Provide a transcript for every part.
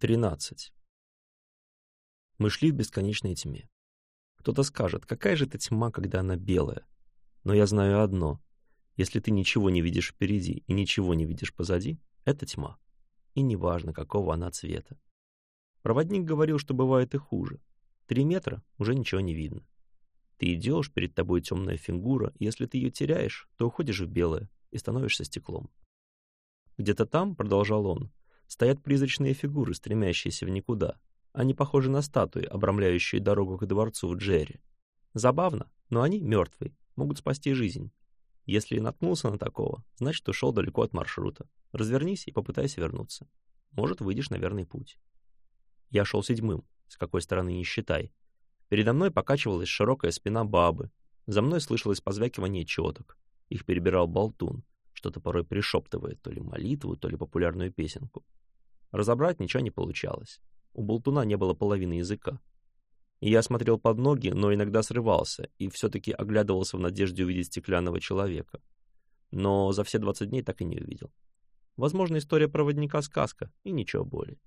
тринадцать. Мы шли в бесконечной тьме. Кто-то скажет, какая же это тьма, когда она белая? Но я знаю одно. Если ты ничего не видишь впереди и ничего не видишь позади, это тьма. И неважно, какого она цвета. Проводник говорил, что бывает и хуже. Три метра уже ничего не видно. Ты идешь, перед тобой темная фигура, и если ты ее теряешь, то уходишь в белое и становишься стеклом. Где-то там, продолжал он, стоят призрачные фигуры, стремящиеся в никуда. Они похожи на статуи, обрамляющие дорогу к дворцу в Джерри. Забавно, но они мертвые, могут спасти жизнь. Если наткнулся на такого, значит, ушел далеко от маршрута. Развернись и попытайся вернуться. Может, выйдешь на верный путь. Я шел седьмым, с какой стороны не считай. Передо мной покачивалась широкая спина бабы. За мной слышалось позвякивание четок. Их перебирал болтун, что-то порой пришептывает, то ли молитву, то ли популярную песенку. Разобрать ничего не получалось. У болтуна не было половины языка. Я смотрел под ноги, но иногда срывался и все-таки оглядывался в надежде увидеть стеклянного человека. Но за все 20 дней так и не увидел. Возможно, история проводника — сказка, и ничего более.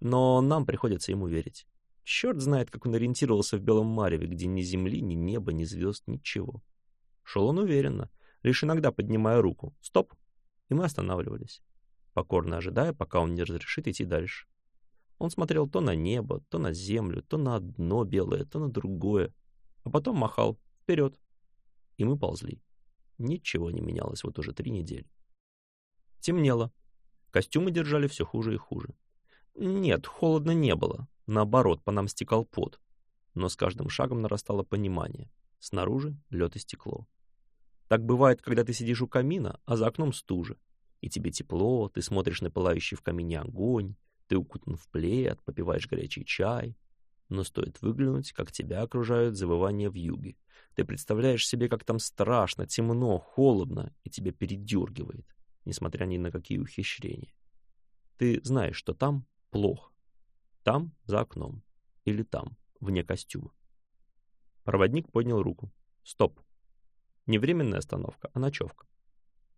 Но нам приходится ему верить. Черт знает, как он ориентировался в Белом Мареве, где ни земли, ни неба, ни звезд, ничего. Шел он уверенно, лишь иногда поднимая руку. «Стоп!» И мы останавливались покорно ожидая, пока он не разрешит идти дальше. Он смотрел то на небо, то на землю, то на одно белое, то на другое, а потом махал «Вперед!» И мы ползли. Ничего не менялось вот уже три недели. Темнело. Костюмы держали все хуже и хуже. Нет, холодно не было. Наоборот, по нам стекал пот. Но с каждым шагом нарастало понимание. Снаружи лед и стекло. Так бывает, когда ты сидишь у камина, а за окном стужа, и тебе тепло, ты смотришь на пылающий в камине огонь, ты укутан в плед, попиваешь горячий чай. Но стоит выглянуть, как тебя окружают завывания в юге. Ты представляешь себе, как там страшно, темно, холодно, и тебя передергивает, несмотря ни на какие ухищрения. Ты знаешь, что там плохо. Там, за окном. Или там, вне костюма. Проводник поднял руку. Стоп. Не временная остановка, а ночевка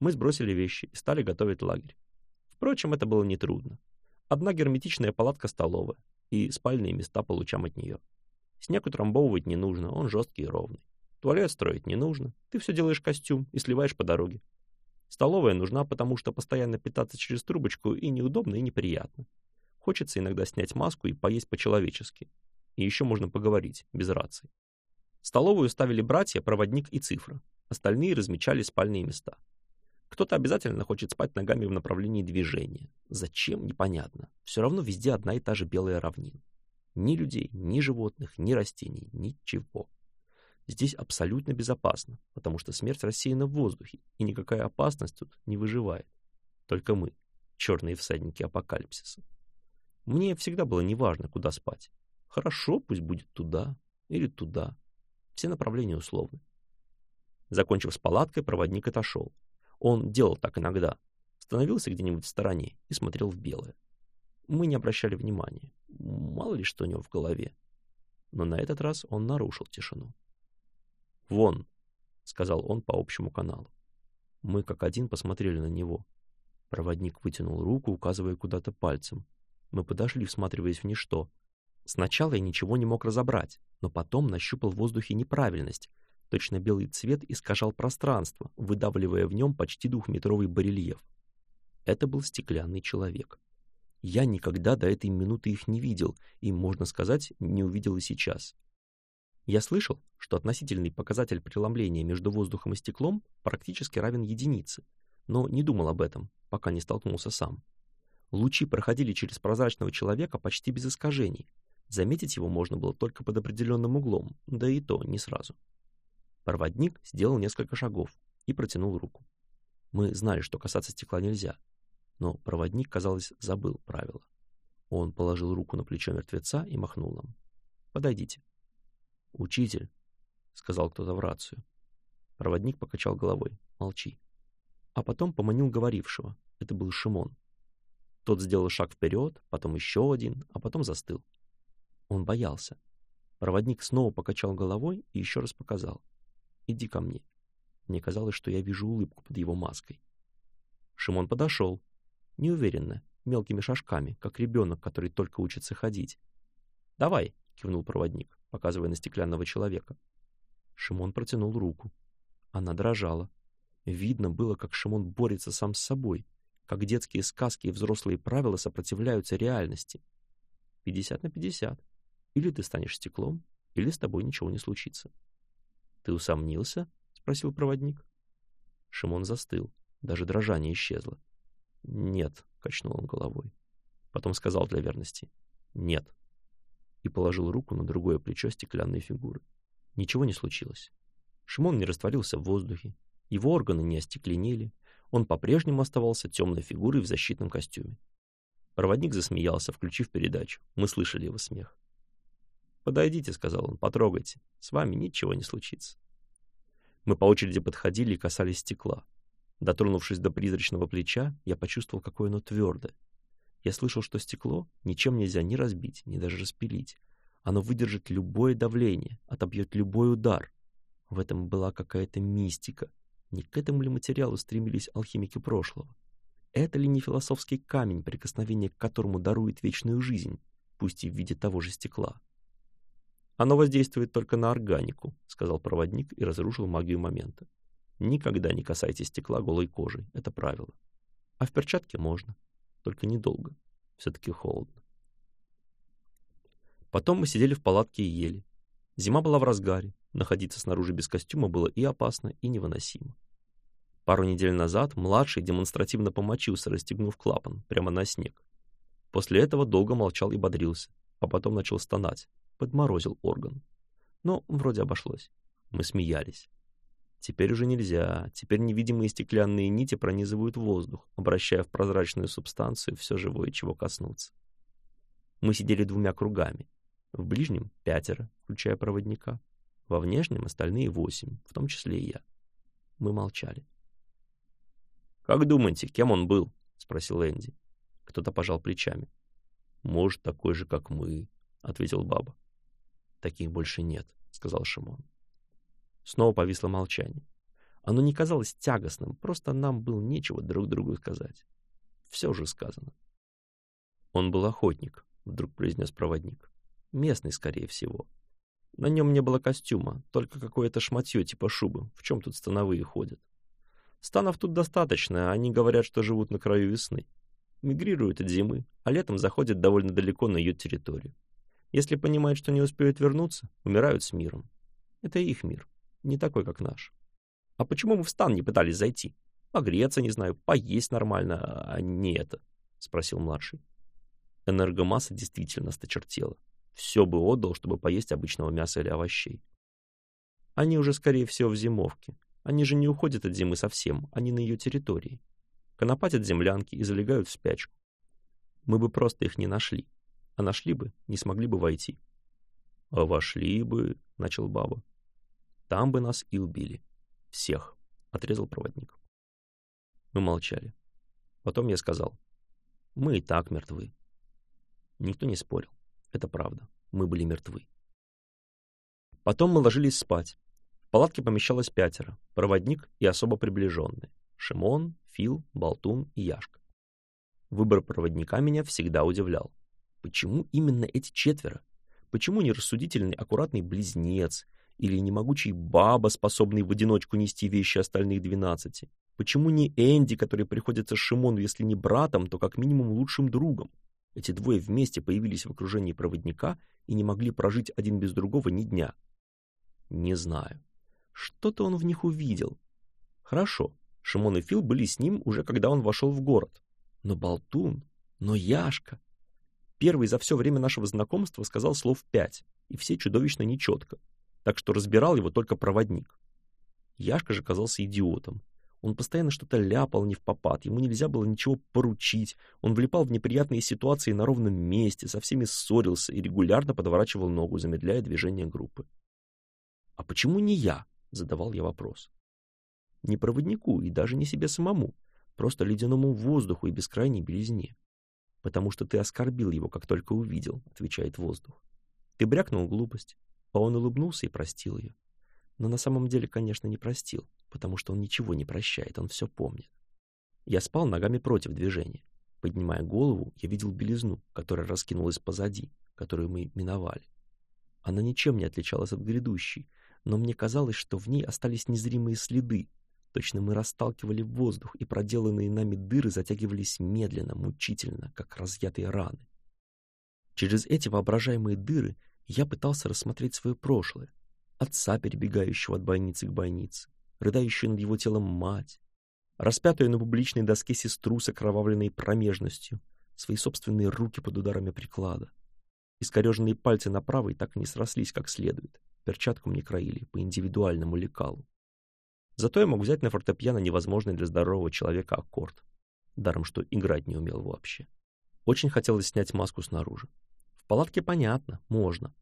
мы сбросили вещи и стали готовить лагерь. Впрочем, это было нетрудно. Одна герметичная палатка столовая и спальные места по лучам от нее. Снег утрамбовывать не нужно, он жесткий и ровный. Туалет строить не нужно, ты все делаешь костюм и сливаешь по дороге. Столовая нужна, потому что постоянно питаться через трубочку и неудобно, и неприятно. Хочется иногда снять маску и поесть по-человечески. И еще можно поговорить, без рации. Столовую ставили братья, проводник и цифра. Остальные размечали спальные места. Кто-то обязательно хочет спать ногами в направлении движения. Зачем? Непонятно. Все равно везде одна и та же белая равнина. Ни людей, ни животных, ни растений, ничего. Здесь абсолютно безопасно, потому что смерть рассеяна в воздухе, и никакая опасность тут не выживает. Только мы, черные всадники апокалипсиса. Мне всегда было неважно, куда спать. Хорошо, пусть будет туда или туда. Все направления условны. Закончив с палаткой, проводник отошел, он делал так иногда. Становился где-нибудь в стороне и смотрел в белое. Мы не обращали внимания. Мало ли что у него в голове. Но на этот раз он нарушил тишину. «Вон!» — сказал он по общему каналу. Мы как один посмотрели на него. Проводник вытянул руку, указывая куда-то пальцем. Мы подошли, всматриваясь в ничто. Сначала я ничего не мог разобрать, но потом нащупал в воздухе неправильность — Точно белый цвет искажал пространство, выдавливая в нем почти двухметровый барельеф. Это был стеклянный человек. Я никогда до этой минуты их не видел, и, можно сказать, не увидел и сейчас. Я слышал, что относительный показатель преломления между воздухом и стеклом практически равен единице, но не думал об этом, пока не столкнулся сам. Лучи проходили через прозрачного человека почти без искажений. Заметить его можно было только под определенным углом, да и то не сразу. Проводник сделал несколько шагов и протянул руку. Мы знали, что касаться стекла нельзя, но проводник, казалось, забыл правила. Он положил руку на плечо мертвеца и махнул нам. «Подойдите». «Учитель», — сказал кто-то в рацию. Проводник покачал головой. «Молчи». А потом поманил говорившего. Это был Шимон. Тот сделал шаг вперед, потом еще один, а потом застыл. Он боялся. Проводник снова покачал головой и еще раз показал. Иди ко мне». Мне казалось, что я вижу улыбку под его маской. Шимон подошел. Неуверенно, мелкими шажками, как ребенок, который только учится ходить. «Давай», — кивнул проводник, показывая на стеклянного человека. Шимон протянул руку. Она дрожала. Видно было, как Шимон борется сам с собой, как детские сказки и взрослые правила сопротивляются реальности. 50 на 50. Или ты станешь стеклом, или с тобой ничего не случится. «Ты усомнился?» — спросил проводник. Шимон застыл, даже дрожание исчезло. «Нет», — качнул он головой. Потом сказал для верности «нет» и положил руку на другое плечо стеклянной фигуры. Ничего не случилось. Шимон не растворился в воздухе, его органы не остекленели, он по-прежнему оставался темной фигурой в защитном костюме. Проводник засмеялся, включив передачу. Мы слышали его смех подойдите сказал он потрогайте. С вами ничего не случится. Мы по очереди подходили и касались стекла. Дотронувшись до призрачного плеча я почувствовал какое оно твердое я слышал что стекло ничем нельзя ни разбить ни даже распилить. Оно выдержит любое давление отобьет любой удар. В этом была какая-то мистика. Не к этому ли материалу стремились алхимики прошлого? Это ли не философский камень, прикосновение к которому дарует вечную жизнь, пусть и в виде того же стекла? Оно воздействует только на органику, сказал проводник и разрушил магию момента. Никогда не касайтесь стекла голой кожей, это правило. А в перчатке можно, только недолго. Все-таки холодно. Потом мы сидели в палатке и ели. Зима была в разгаре, находиться снаружи без костюма было и опасно, и невыносимо. Пару недель назад младший демонстративно помочился, расстегнув клапан прямо на снег. После этого долго молчал и бодрился, а потом начал стонать, Подморозил орган. Но вроде обошлось. Мы смеялись. Теперь уже нельзя. Теперь невидимые стеклянные нити пронизывают воздух, обращая в прозрачную субстанцию все живое, чего коснуться. Мы сидели двумя кругами. В ближнем — пятеро, включая проводника. Во внешнем — остальные восемь, в том числе и я. Мы молчали. «Как думаете, кем он был?» — спросил Энди. Кто-то пожал плечами. «Может, такой же, как мы», — ответил баба. Таких больше нет, сказал Шимон. Снова повисло молчание. Оно не казалось тягостным, просто нам было нечего друг другу сказать. Все же сказано. Он был охотник, вдруг произнес проводник. Местный, скорее всего. На нем не было костюма, только какое-то шматье типа шубы. В чем тут становые ходят? Станов тут достаточно, они говорят, что живут на краю весны. Мигрируют от зимы, а летом заходят довольно далеко на ее территорию. Если понимают, что не успеют вернуться, умирают с миром. Это их мир, не такой, как наш. А почему мы в стан не пытались зайти? Погреться, не знаю, поесть нормально, а не это, — спросил младший. Энергомасса действительно сточертела. Все бы отдал, чтобы поесть обычного мяса или овощей. Они уже, скорее всего, в зимовке. Они же не уходят от зимы совсем, они на ее территории. Конопатят землянки и залегают в спячку. Мы бы просто их не нашли, а нашли бы, не смогли бы войти. — А вошли бы, — начал баба. — Там бы нас и убили. Всех, — отрезал проводник. Мы молчали. Потом я сказал, — Мы и так мертвы. Никто не спорил. Это правда. Мы были мертвы. Потом мы ложились спать. В палатке помещалось пятеро, проводник и особо приближенные. Шимон, Фил, Болтун и Яшка. Выбор проводника меня всегда удивлял. Почему именно эти четверо? Почему нерассудительный аккуратный близнец или немогучий баба, способный в одиночку нести вещи остальных двенадцати? Почему не Энди, который приходится Шимону, если не братом, то как минимум лучшим другом? Эти двое вместе появились в окружении проводника и не могли прожить один без другого ни дня. Не знаю. Что-то он в них увидел. Хорошо, Шимон и Фил были с ним уже когда он вошел в город. Но Болтун, но Яшка, Первый за все время нашего знакомства сказал слов пять, и все чудовищно нечетко, так что разбирал его только проводник. Яшка же казался идиотом. Он постоянно что-то ляпал не в попад, ему нельзя было ничего поручить, он влипал в неприятные ситуации на ровном месте, со всеми ссорился и регулярно подворачивал ногу, замедляя движение группы. «А почему не я?» — задавал я вопрос. Не проводнику и даже не себе самому, просто ледяному воздуху и бескрайней белизне потому что ты оскорбил его, как только увидел», — отвечает воздух. «Ты брякнул глупость». А он улыбнулся и простил ее. Но на самом деле, конечно, не простил, потому что он ничего не прощает, он все помнит. Я спал ногами против движения. Поднимая голову, я видел белизну, которая раскинулась позади, которую мы миновали. Она ничем не отличалась от грядущей, но мне казалось, что в ней остались незримые следы, восточным мы расталкивали воздух, и проделанные нами дыры затягивались медленно, мучительно, как разъятые раны. Через эти воображаемые дыры я пытался рассмотреть свое прошлое. Отца, перебегающего от больницы к больнице, рыдающую над его телом мать, распятую на публичной доске сестру с окровавленной промежностью, свои собственные руки под ударами приклада. Искореженные пальцы на правой так и не срослись как следует. Перчатку мне краили по индивидуальному лекалу. Зато я мог взять на фортепиано невозможный для здорового человека аккорд. Даром, что играть не умел вообще. Очень хотелось снять маску снаружи. В палатке понятно, можно.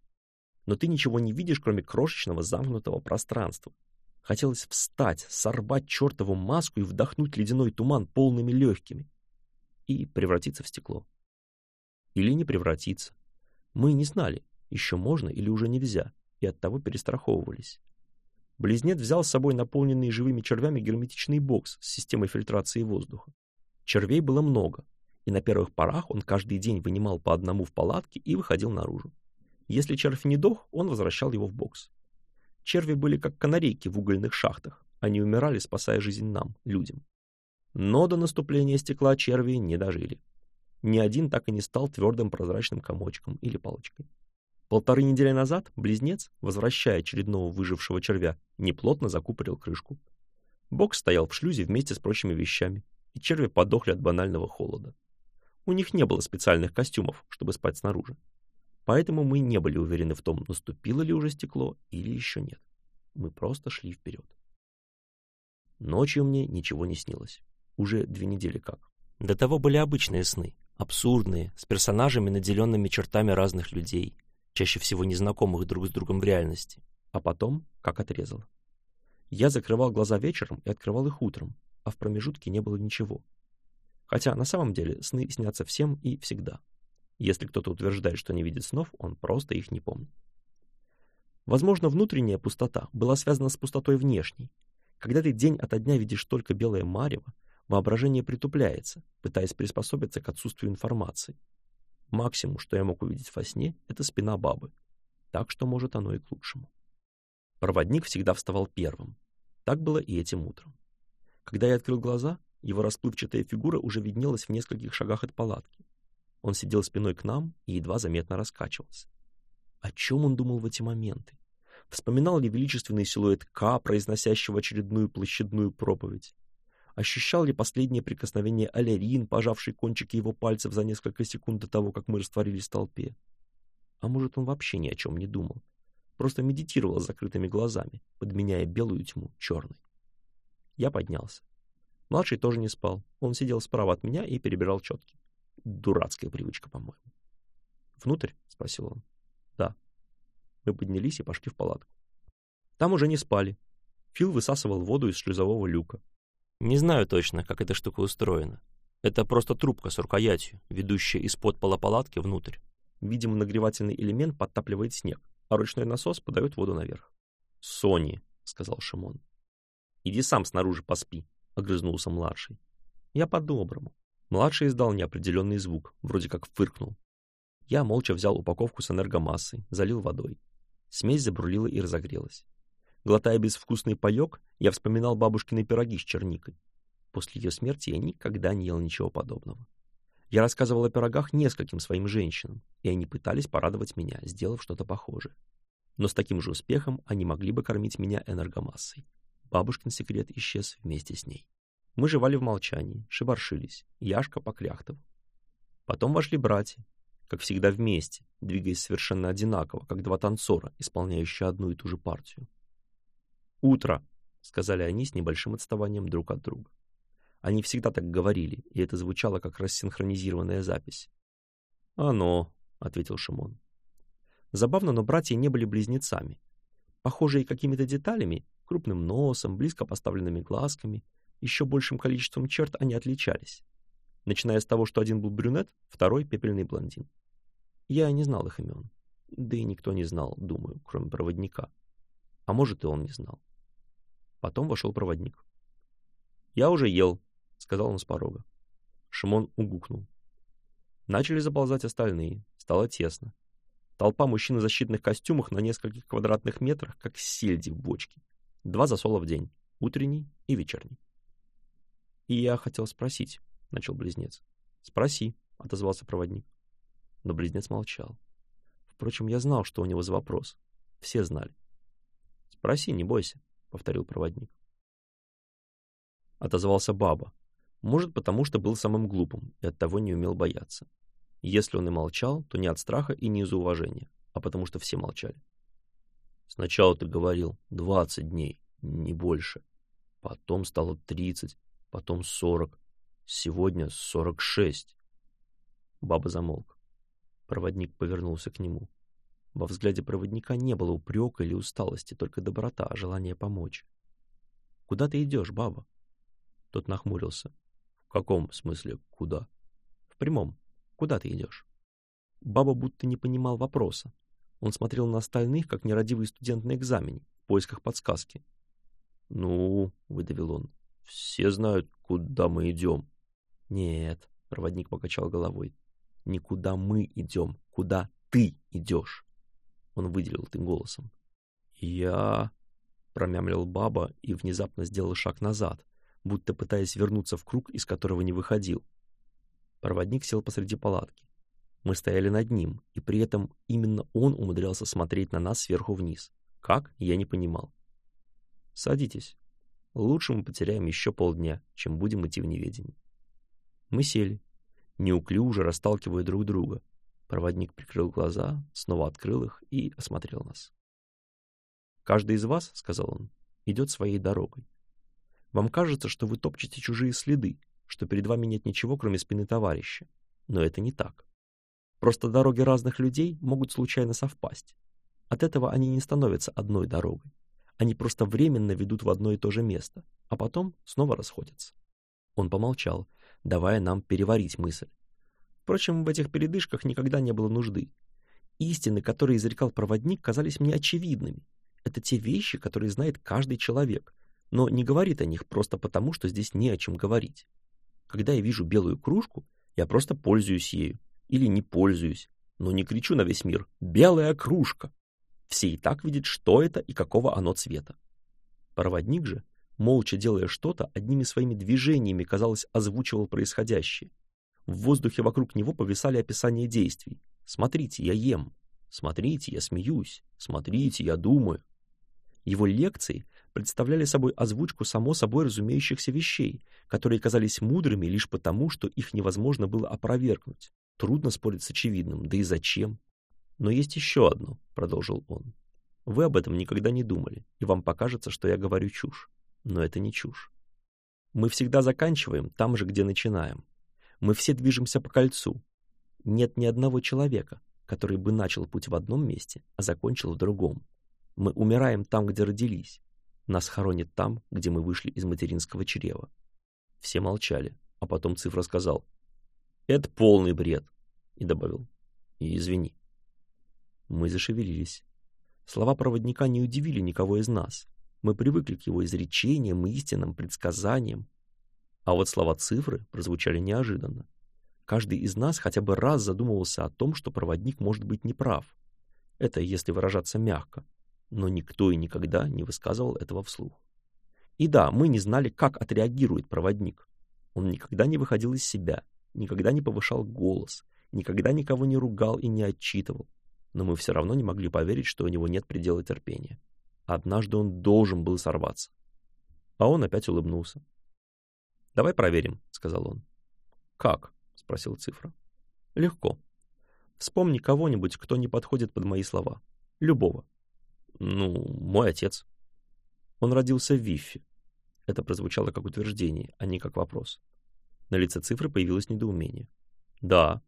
Но ты ничего не видишь, кроме крошечного замкнутого пространства. Хотелось встать, сорвать чертову маску и вдохнуть ледяной туман полными легкими. И превратиться в стекло. Или не превратиться. Мы не знали, еще можно или уже нельзя, и оттого перестраховывались. Близнец взял с собой наполненный живыми червями герметичный бокс с системой фильтрации воздуха. Червей было много, и на первых порах он каждый день вынимал по одному в палатке и выходил наружу. Если червь не дох, он возвращал его в бокс. Черви были как канарейки в угольных шахтах. Они умирали, спасая жизнь нам, людям. Но до наступления стекла черви не дожили. Ни один так и не стал твердым прозрачным комочком или палочкой. Полторы недели назад близнец, возвращая очередного выжившего червя, неплотно закупорил крышку. Бог стоял в шлюзе вместе с прочими вещами, и черви подохли от банального холода. У них не было специальных костюмов, чтобы спать снаружи. Поэтому мы не были уверены в том, наступило ли уже стекло или еще нет. Мы просто шли вперед. Ночью мне ничего не снилось. Уже две недели как. До того были обычные сны, абсурдные, с персонажами, наделенными чертами разных людей, чаще всего незнакомых друг с другом в реальности, а потом как отрезало. Я закрывал глаза вечером и открывал их утром, а в промежутке не было ничего. Хотя на самом деле сны снятся всем и всегда. Если кто-то утверждает, что не видит снов, он просто их не помнит. Возможно, внутренняя пустота была связана с пустотой внешней. Когда ты день ото дня видишь только белое марево, воображение притупляется, пытаясь приспособиться к отсутствию информации, Максимум, что я мог увидеть во сне, это спина бабы, так что, может, оно и к лучшему. Проводник всегда вставал первым. Так было и этим утром. Когда я открыл глаза, его расплывчатая фигура уже виднелась в нескольких шагах от палатки. Он сидел спиной к нам и едва заметно раскачивался. О чем он думал в эти моменты? Вспоминал ли величественный силуэт К, произносящего очередную площадную проповедь? ощущал ли последнее прикосновение Алярин, пожавший кончики его пальцев за несколько секунд до того, как мы растворились в толпе. А может, он вообще ни о чем не думал. Просто медитировал с закрытыми глазами, подменяя белую тьму черной. Я поднялся. Младший тоже не спал. Он сидел справа от меня и перебирал четки. Дурацкая привычка, по-моему. «Внутрь?» — спросил он. «Да». Мы поднялись и пошли в палатку. Там уже не спали. Фил высасывал воду из шлюзового люка. Не знаю точно, как эта штука устроена. Это просто трубка с рукоятью, ведущая из-под пола палатки внутрь. Видимо, нагревательный элемент подтапливает снег, а ручной насос подает воду наверх. «Сони», — сказал Шимон. «Иди сам снаружи поспи», — огрызнулся младший. «Я по-доброму». Младший издал неопределенный звук, вроде как фыркнул. Я молча взял упаковку с энергомассой, залил водой. Смесь забурлила и разогрелась. Глотая безвкусный паёк, я вспоминал бабушкины пироги с черникой. После ее смерти я никогда не ел ничего подобного. Я рассказывал о пирогах нескольким своим женщинам, и они пытались порадовать меня, сделав что-то похожее. Но с таким же успехом они могли бы кормить меня энергомассой. Бабушкин секрет исчез вместе с ней. Мы жевали в молчании, шебаршились, Яшка покряхтывал. Потом вошли братья, как всегда вместе, двигаясь совершенно одинаково, как два танцора, исполняющие одну и ту же партию. «Утро», — сказали они с небольшим отставанием друг от друга. Они всегда так говорили, и это звучало как рассинхронизированная запись. «Оно», — ответил Шимон. Забавно, но братья не были близнецами. Похожие какими-то деталями, крупным носом, близко поставленными глазками, еще большим количеством черт они отличались. Начиная с того, что один был брюнет, второй — пепельный блондин. Я не знал их имен. Да и никто не знал, думаю, кроме проводника. А может, и он не знал. Потом вошел проводник. «Я уже ел», — сказал он с порога. Шимон угукнул. Начали заползать остальные. Стало тесно. Толпа мужчин в защитных костюмах на нескольких квадратных метрах, как сельди в бочке. Два засола в день. Утренний и вечерний. «И я хотел спросить», — начал близнец. «Спроси», — отозвался проводник. Но близнец молчал. Впрочем, я знал, что у него за вопрос. Все знали. «Спроси, не бойся», повторил проводник. Отозвался Баба. Может, потому что был самым глупым и оттого не умел бояться. Если он и молчал, то не от страха и не из уважения, а потому что все молчали. Сначала ты говорил 20 дней, не больше. Потом стало 30, потом 40. Сегодня 46. Баба замолк. Проводник повернулся к нему. Во взгляде проводника не было упрека или усталости, только доброта, а желание помочь. «Куда ты идешь, баба?» Тот нахмурился. «В каком смысле «куда»?» «В прямом. Куда ты идешь?» Баба будто не понимал вопроса. Он смотрел на остальных, как нерадивый студент на экзамене, в поисках подсказки. «Ну», — выдавил он, — «все знают, куда мы идем». «Нет», — проводник покачал головой, — Никуда мы идем, куда ты идешь». Он выделил этим голосом. «Я...» — промямлил баба и внезапно сделал шаг назад, будто пытаясь вернуться в круг, из которого не выходил. Проводник сел посреди палатки. Мы стояли над ним, и при этом именно он умудрялся смотреть на нас сверху вниз. Как, я не понимал. «Садитесь. Лучше мы потеряем еще полдня, чем будем идти в неведении». Мы сели, неуклюже расталкивая друг друга, Проводник прикрыл глаза, снова открыл их и осмотрел нас. «Каждый из вас, — сказал он, — идет своей дорогой. Вам кажется, что вы топчете чужие следы, что перед вами нет ничего, кроме спины товарища. Но это не так. Просто дороги разных людей могут случайно совпасть. От этого они не становятся одной дорогой. Они просто временно ведут в одно и то же место, а потом снова расходятся. Он помолчал, давая нам переварить мысль, Впрочем, в этих передышках никогда не было нужды. Истины, которые изрекал проводник, казались мне очевидными. Это те вещи, которые знает каждый человек, но не говорит о них просто потому, что здесь не о чем говорить. Когда я вижу белую кружку, я просто пользуюсь ею или не пользуюсь, но не кричу на весь мир «Белая кружка!» Все и так видят, что это и какого оно цвета. Проводник же, молча делая что-то, одними своими движениями, казалось, озвучивал происходящее — в воздухе вокруг него повисали описания действий. «Смотрите, я ем», «Смотрите, я смеюсь», «Смотрите, я думаю». Его лекции представляли собой озвучку само собой разумеющихся вещей, которые казались мудрыми лишь потому, что их невозможно было опровергнуть. Трудно спорить с очевидным, да и зачем. «Но есть еще одно», — продолжил он. «Вы об этом никогда не думали, и вам покажется, что я говорю чушь. Но это не чушь. Мы всегда заканчиваем там же, где начинаем. Мы все движемся по кольцу. Нет ни одного человека, который бы начал путь в одном месте, а закончил в другом. Мы умираем там, где родились. Нас хоронят там, где мы вышли из материнского чрева. Все молчали, а потом Цифра сказал «Это полный бред!» и добавил «И извини». Мы зашевелились. Слова проводника не удивили никого из нас. Мы привыкли к его изречениям, истинам, предсказаниям, а вот слова цифры прозвучали неожиданно. Каждый из нас хотя бы раз задумывался о том, что проводник может быть неправ. Это если выражаться мягко. Но никто и никогда не высказывал этого вслух. И да, мы не знали, как отреагирует проводник. Он никогда не выходил из себя, никогда не повышал голос, никогда никого не ругал и не отчитывал. Но мы все равно не могли поверить, что у него нет предела терпения. Однажды он должен был сорваться. А он опять улыбнулся, «Давай проверим», — сказал он. «Как?» — спросил цифра. «Легко. Вспомни кого-нибудь, кто не подходит под мои слова. Любого. Ну, мой отец. Он родился в Виффе». Это прозвучало как утверждение, а не как вопрос. На лице цифры появилось недоумение. «Да».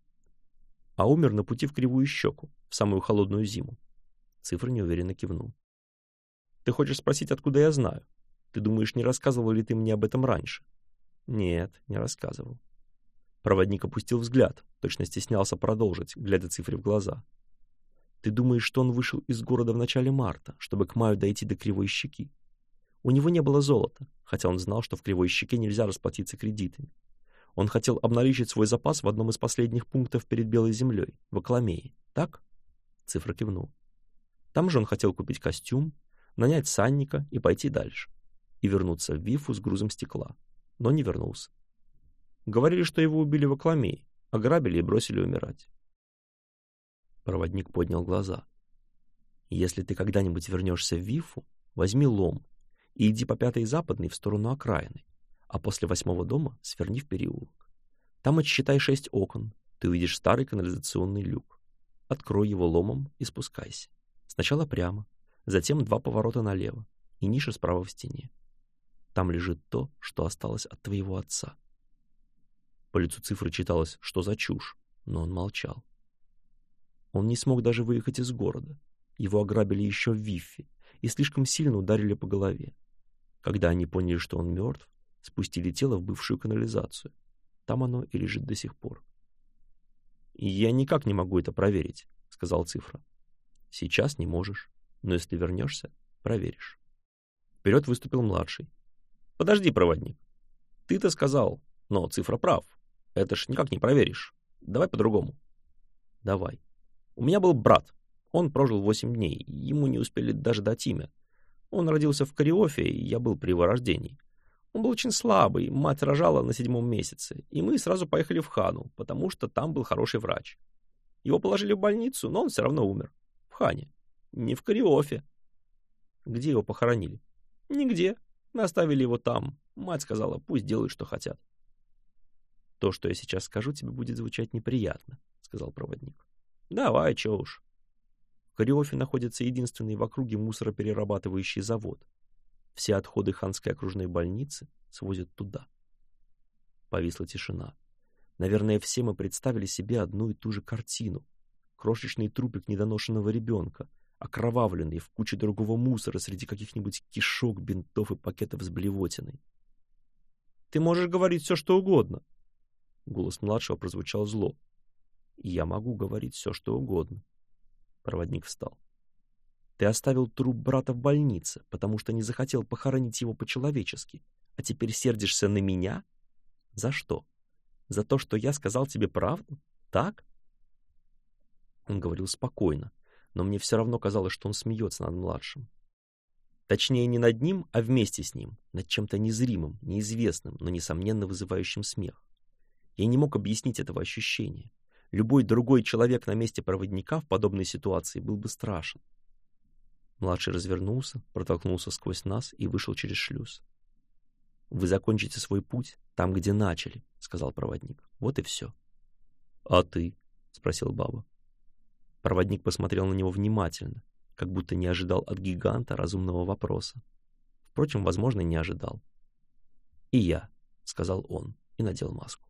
«А умер на пути в кривую щеку, в самую холодную зиму». Цифра неуверенно кивнул. «Ты хочешь спросить, откуда я знаю? Ты думаешь, не рассказывал ли ты мне об этом раньше?» Нет, не рассказывал. Проводник опустил взгляд, точно стеснялся продолжить, глядя цифре в глаза. Ты думаешь, что он вышел из города в начале марта, чтобы к маю дойти до кривой щеки? У него не было золота, хотя он знал, что в кривой щеке нельзя расплатиться кредитами. Он хотел обналичить свой запас в одном из последних пунктов перед Белой землей, в Акламее, так? Цифра кивнул. Там же он хотел купить костюм, нанять санника и пойти дальше. И вернуться в Вифу с грузом стекла но не вернулся. Говорили, что его убили в Акламии, ограбили а и бросили умирать. Проводник поднял глаза. «Если ты когда-нибудь вернешься в Вифу, возьми лом и иди по пятой западной в сторону окраины, а после восьмого дома сверни в переулок. Там отсчитай шесть окон, ты увидишь старый канализационный люк. Открой его ломом и спускайся. Сначала прямо, затем два поворота налево и ниша справа в стене. Там лежит то, что осталось от твоего отца. По лицу цифры читалось, что за чушь, но он молчал. Он не смог даже выехать из города. Его ограбили еще в Виффе и слишком сильно ударили по голове. Когда они поняли, что он мертв, спустили тело в бывшую канализацию. Там оно и лежит до сих пор. «Я никак не могу это проверить», — сказал цифра. «Сейчас не можешь, но если вернешься, проверишь». Вперед выступил младший, Подожди, проводник. Ты-то сказал, но цифра прав. Это ж никак не проверишь. Давай по-другому. Давай. У меня был брат. Он прожил восемь дней. Ему не успели даже дать имя. Он родился в Кариофе, и я был при его рождении. Он был очень слабый, мать рожала на седьмом месяце, и мы сразу поехали в Хану, потому что там был хороший врач. Его положили в больницу, но он все равно умер. В Хане. Не в Кариофе. Где его похоронили? Нигде. Мы оставили его там. Мать сказала, пусть делают, что хотят. «То, что я сейчас скажу, тебе будет звучать неприятно», — сказал проводник. «Давай, чё уж». В Кариофе находится единственный в округе мусороперерабатывающий завод. Все отходы ханской окружной больницы свозят туда. Повисла тишина. Наверное, все мы представили себе одну и ту же картину. Крошечный трупик недоношенного ребенка, окровавленный в куче другого мусора среди каких-нибудь кишок, бинтов и пакетов с блевотиной. «Ты можешь говорить все, что угодно!» Голос младшего прозвучал зло. «Я могу говорить все, что угодно!» Проводник встал. «Ты оставил труп брата в больнице, потому что не захотел похоронить его по-человечески, а теперь сердишься на меня? За что? За то, что я сказал тебе правду? Так?» Он говорил спокойно, но мне все равно казалось, что он смеется над младшим. Точнее, не над ним, а вместе с ним, над чем-то незримым, неизвестным, но, несомненно, вызывающим смех. Я не мог объяснить этого ощущения. Любой другой человек на месте проводника в подобной ситуации был бы страшен. Младший развернулся, протолкнулся сквозь нас и вышел через шлюз. «Вы закончите свой путь там, где начали», — сказал проводник. «Вот и все». «А ты?» — спросил баба. Проводник посмотрел на него внимательно, как будто не ожидал от гиганта разумного вопроса. Впрочем, возможно, не ожидал. «И я», — сказал он и надел маску.